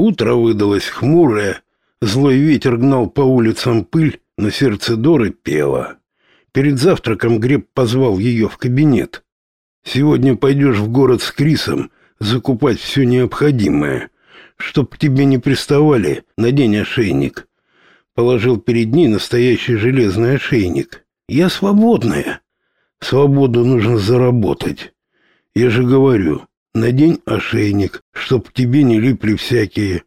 Утро выдалось хмурое, злой ветер гнал по улицам пыль, но сердце Доры пело. Перед завтраком Греб позвал ее в кабинет. «Сегодня пойдешь в город с Крисом закупать все необходимое. Чтоб к тебе не приставали, надень ошейник». Положил перед ней настоящий железный ошейник. «Я свободная». «Свободу нужно заработать. Я же говорю, надень ошейник, чтоб к тебе не липли всякие».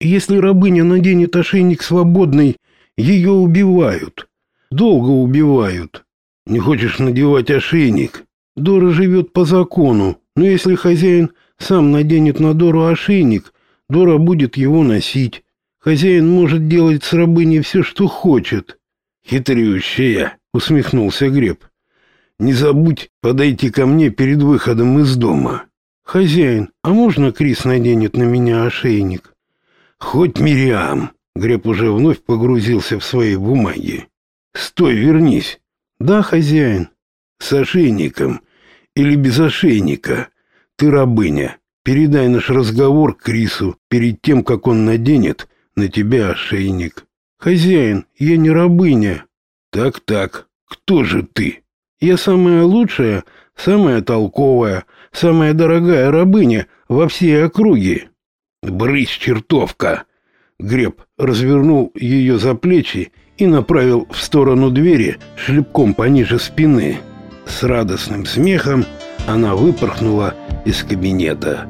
«Если рабыня наденет ошейник свободный, ее убивают. Долго убивают. Не хочешь надевать ошейник? Дора живет по закону, но если хозяин сам наденет на Дору ошейник, Дора будет его носить. Хозяин может делать с рабыней все, что хочет. Хитрющая, усмехнулся Греб. Не забудь подойти ко мне перед выходом из дома. Хозяин, а можно Крис наденет на меня ошейник? Хоть Мириам. Греб уже вновь погрузился в свои бумаги. Стой, вернись. Да, хозяин. С ошейником или без ошейника. Ты рабыня. Передай наш разговор Крису перед тем, как он наденет на тебя ошейник. Хозяин, я не рабыня. Так-так. Кто же ты? Я самая лучшая, самая толковая, самая дорогая рабыня во всей округе. Брысь, чертовка. Греб развернул ее за плечи и направил в сторону двери шлепком пониже спины. С радостным смехом она выпорхнула из кабинета.